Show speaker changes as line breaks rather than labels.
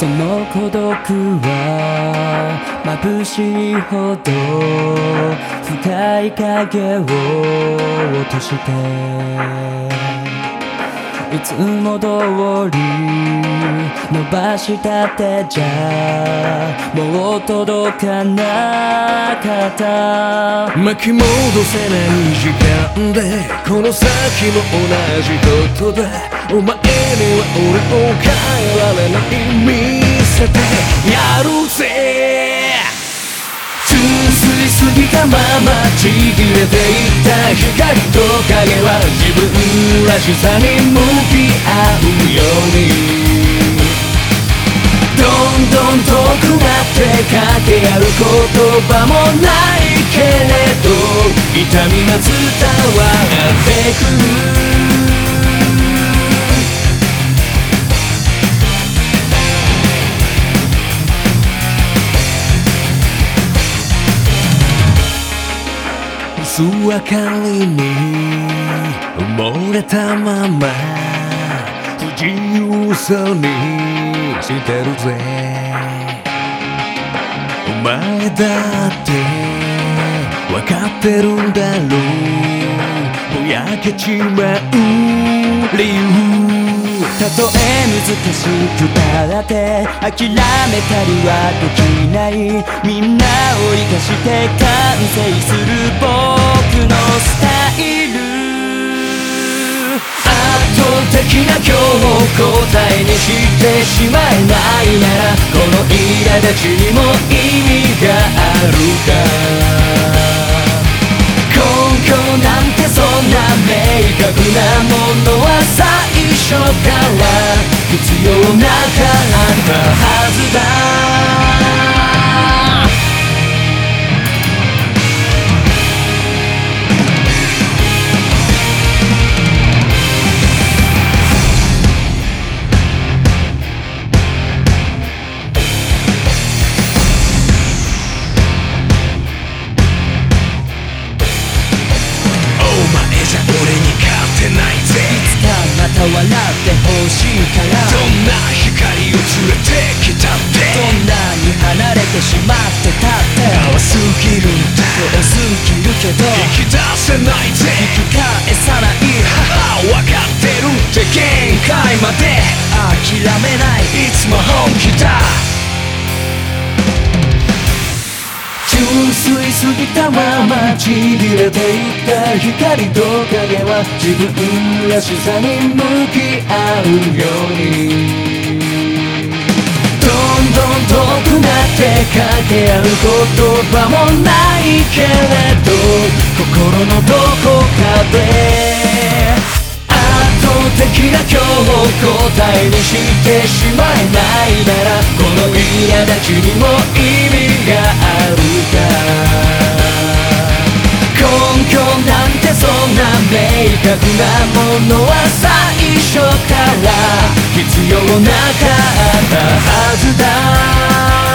その孤独は眩しいほど深い影を落としていつも通り伸ばした手じゃもう届かなかった
巻き戻せない時間。でこの先も同じことだ。お前には俺を変えられない見せてやるぜ
通水すぎたままちぎれていった光と影は自分らしさに向うように。どんどん遠くなって掛け合う言葉もないけれど痛みが伝わってく。
薄明かりに埋もれたまま。自由さにしてるぜ。お前だって分かってるんだろう。ぼやけちまう理由。
たとえ難しくたって諦めたりはできない。みんなを生かして完成する僕のスタイ今日も答えにしてしまえないならこの苛立ちにも意味があるか。根拠なんてそんな明確なものは最初から必要なかったはずだ。ってほしいから
どんな光を連れてきたって
どんなに離れてしまってたって
淡すぎるんだ
遠すぎるけど
引き出せないぜ
引き返さない
はは分かってるって限界まで
諦めない
いつも本気だ
純粋すぎたままちれていった光と影は自分らしさに向き合うようにどんどん遠くなって掛け合う言葉もないけれど心のどこかで圧倒的な今日を答えにしてしまえないならこの苛立ちにも意明確なものは最初から必要なかったはずだ。